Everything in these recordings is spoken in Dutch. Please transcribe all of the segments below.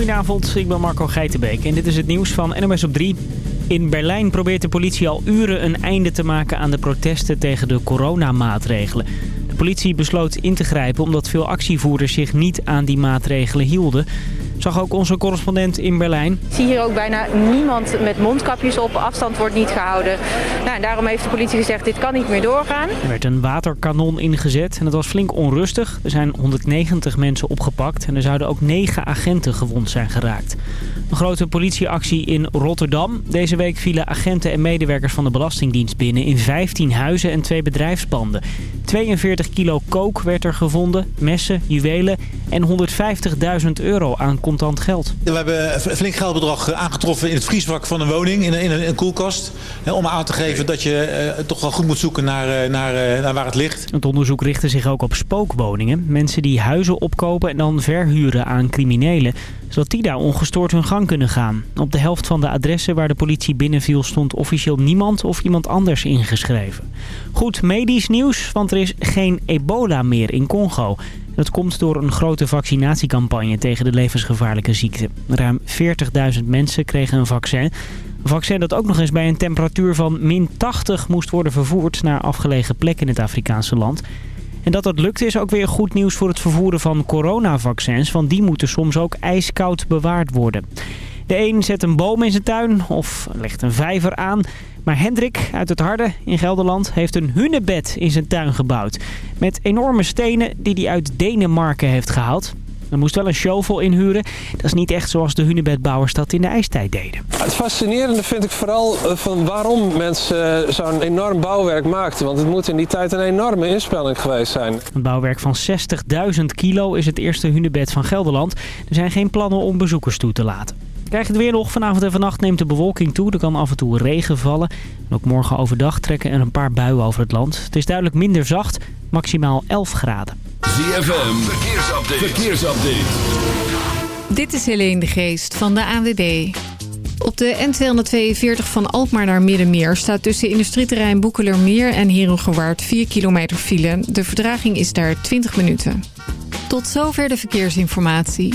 Goedenavond, ik ben Marco Geitenbeek en dit is het nieuws van NMS op 3. In Berlijn probeert de politie al uren een einde te maken aan de protesten tegen de coronamaatregelen. De politie besloot in te grijpen omdat veel actievoerders zich niet aan die maatregelen hielden. Zag ook onze correspondent in Berlijn. Ik zie hier ook bijna niemand met mondkapjes op. Afstand wordt niet gehouden. Nou, en daarom heeft de politie gezegd, dit kan niet meer doorgaan. Er werd een waterkanon ingezet en het was flink onrustig. Er zijn 190 mensen opgepakt en er zouden ook 9 agenten gewond zijn geraakt. Een grote politieactie in Rotterdam. Deze week vielen agenten en medewerkers van de Belastingdienst binnen in 15 huizen en twee bedrijfspanden. 42 kilo kook werd er gevonden, messen, juwelen en 150.000 euro aan contant geld. We hebben een flink geldbedrag aangetroffen in het vriesvak van een woning, in een, in een koelkast. Om aan te geven dat je eh, toch wel goed moet zoeken naar, eh, naar, eh, naar waar het ligt. Het onderzoek richtte zich ook op spookwoningen. Mensen die huizen opkopen en dan verhuren aan criminelen zodat die daar ongestoord hun gang kunnen gaan. Op de helft van de adressen waar de politie binnenviel stond officieel niemand of iemand anders ingeschreven. Goed medisch nieuws, want er is geen ebola meer in Congo. Dat komt door een grote vaccinatiecampagne tegen de levensgevaarlijke ziekte. Ruim 40.000 mensen kregen een vaccin. Een vaccin dat ook nog eens bij een temperatuur van min 80 moest worden vervoerd naar afgelegen plekken in het Afrikaanse land. En dat dat lukt is ook weer goed nieuws voor het vervoeren van coronavaccins, want die moeten soms ook ijskoud bewaard worden. De een zet een boom in zijn tuin of legt een vijver aan. Maar Hendrik uit het Harde in Gelderland heeft een hunebed in zijn tuin gebouwd. Met enorme stenen die hij uit Denemarken heeft gehaald. Er moest wel een shovel inhuren. Dat is niet echt zoals de hunebedbouwers dat in de ijstijd deden. Het fascinerende vind ik vooral eh, van waarom mensen eh, zo'n enorm bouwwerk maakten. Want het moet in die tijd een enorme inspanning geweest zijn. Een bouwwerk van 60.000 kilo is het eerste hunebed van Gelderland. Er zijn geen plannen om bezoekers toe te laten. Krijg je het weer nog. Vanavond en vannacht neemt de bewolking toe. Er kan af en toe regen vallen. En ook morgen overdag trekken er een paar buien over het land. Het is duidelijk minder zacht. Maximaal 11 graden. ZFM. Verkeersupdate. Verkeersupdate. Dit is Helene de Geest van de ANWB. Op de N242 van Alkmaar naar Middenmeer staat tussen industrieterrein Boekelermeer en Herengewaard 4 kilometer file. De verdraging is daar 20 minuten. Tot zover de verkeersinformatie.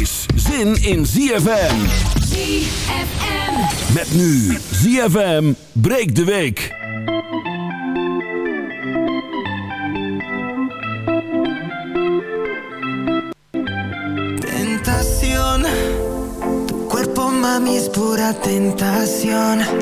is zin in ZFM. ZFM. Met nu ZFM breekt de week. Tentación, tu cuerpo mami es pura tentación.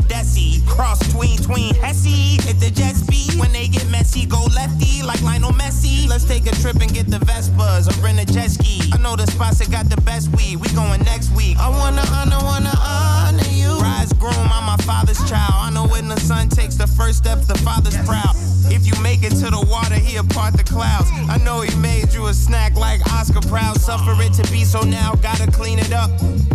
Desi. Cross tween, tween, Hesse. Hit the jet speed, when they get messy, go lefty, like Lionel Messi. Let's take a trip and get the Vespas or rent a jet ski. I know the spots that got the best weed, we going next week. I wanna honor, wanna honor you. Rise groom, I'm my father's child. I know when the son takes the first step, the father's proud. If you make it to the water, he'll part the clouds. I know he made you a snack like Oscar Proud. Suffer it to be so now, gotta clean it up.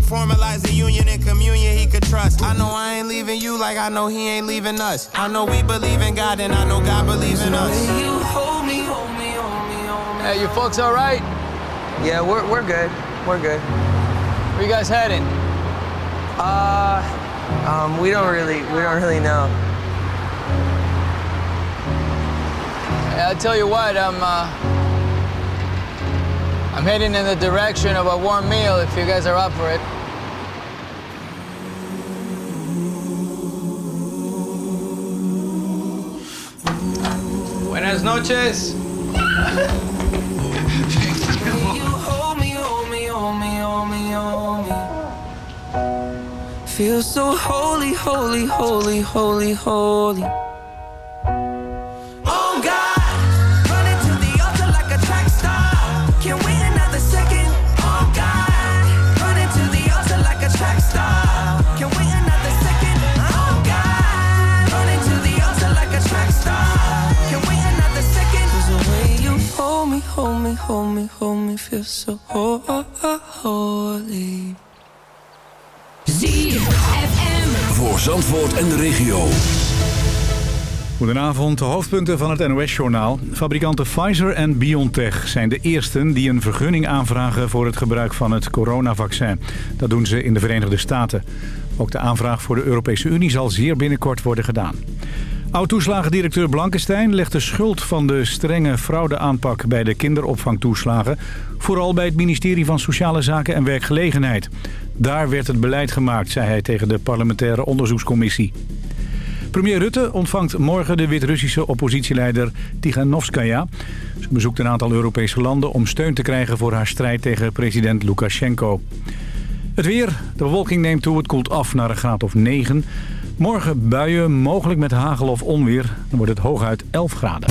Formalize the union and communion he could trust. I know I ain't leaving you like I know he ain't leaving us. I know we believe in God and I know God believes in us. You hold me, hold me, hold me, hold me. Hey, you folks all right? Yeah, we're, we're good. We're good. Where you guys heading? Uh, um, we don't really, we don't really know. Hey, I'll tell you what, I'm, uh, I'm heading in the direction of a warm meal if you guys are up for it. Hold me. Feel so holy, holy, holy, holy, holy. Hold me, hold me, feel so ho- ho- ho- holy. Voor Zandvoort en de regio. Goedenavond, de hoofdpunten van het NOS-journaal. Fabrikanten Pfizer en BioNTech zijn de eersten die een vergunning aanvragen voor het gebruik van het coronavaccin. Dat doen ze in de Verenigde Staten. Ook de aanvraag voor de Europese Unie zal zeer binnenkort worden gedaan. Oud-toeslagendirecteur Blankenstein legt de schuld van de strenge fraudeaanpak bij de kinderopvangtoeslagen... vooral bij het ministerie van Sociale Zaken en Werkgelegenheid. Daar werd het beleid gemaakt, zei hij tegen de parlementaire onderzoekscommissie. Premier Rutte ontvangt morgen de Wit-Russische oppositieleider Tiganovskaya. Ze bezoekt een aantal Europese landen om steun te krijgen voor haar strijd tegen president Lukashenko. Het weer. De bewolking neemt toe. Het koelt af naar een graad of 9. Morgen buien, mogelijk met hagel of onweer. Dan wordt het hooguit 11 graden.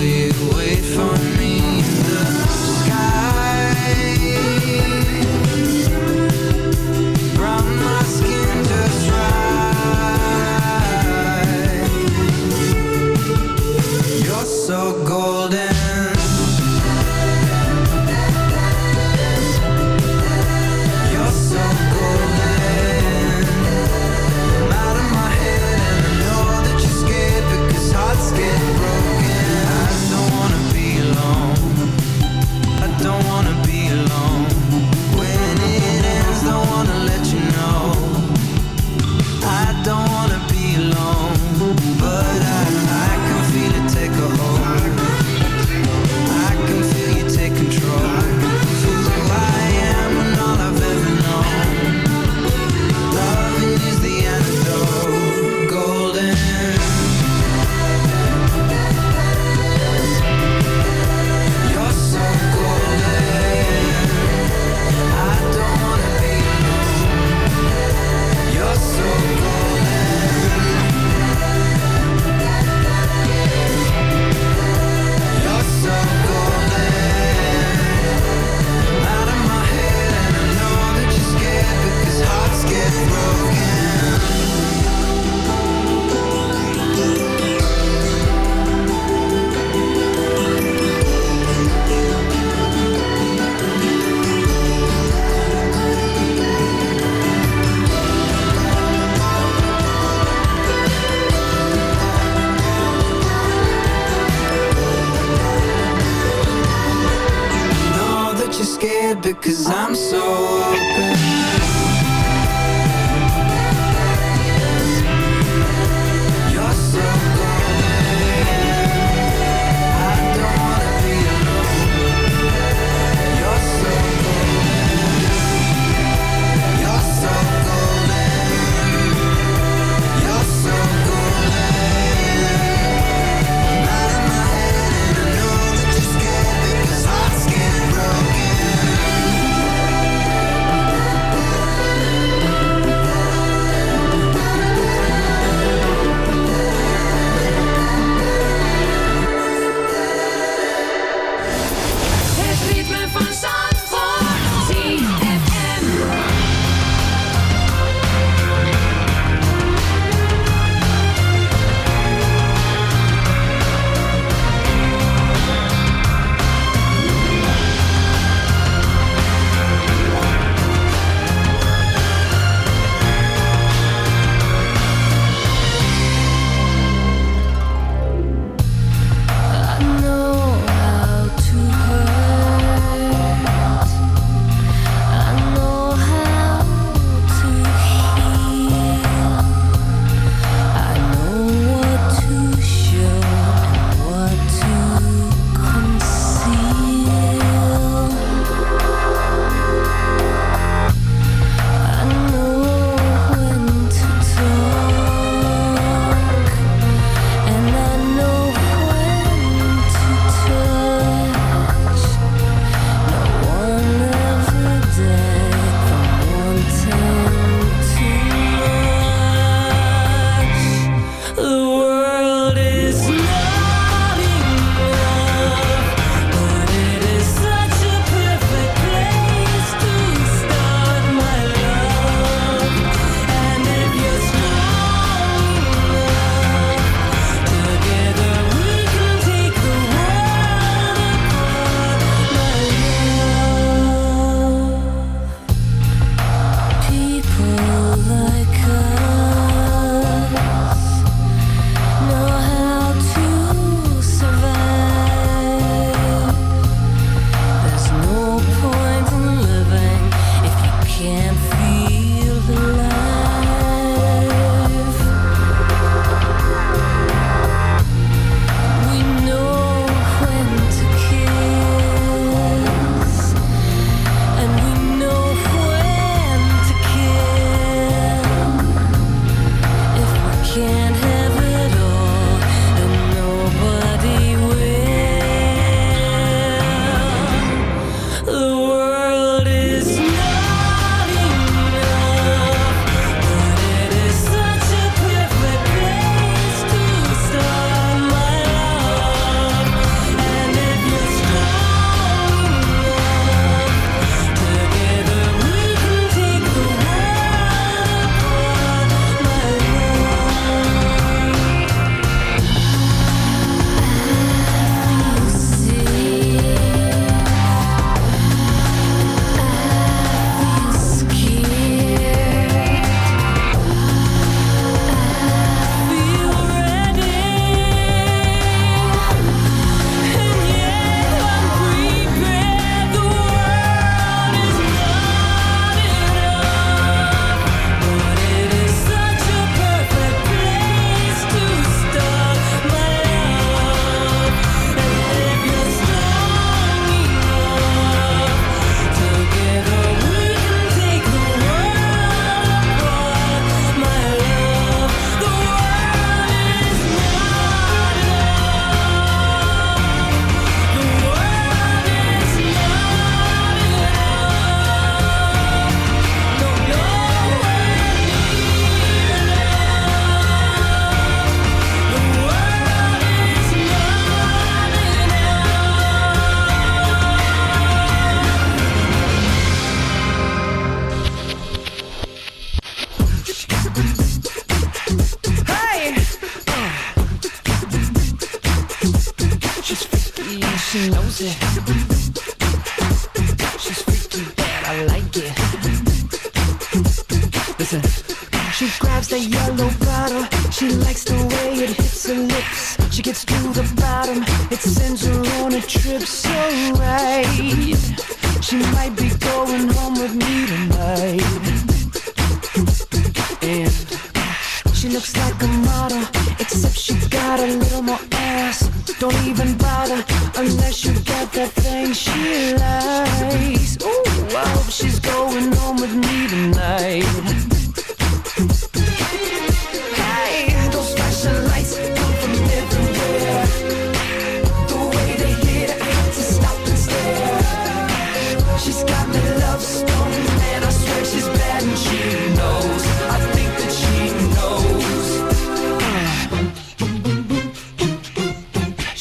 You wait for me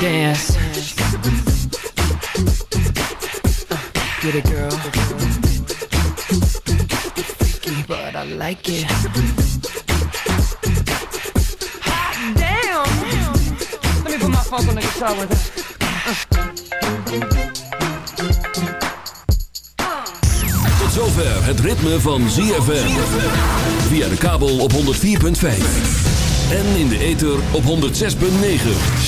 dance. Uh, get it, girl. Freaky, but I like it. Hot damn! Let me put my funk on the guitar with her. Tot zover het ritme van ZFM. Via de kabel op 104.5. En in de ether op 106.9.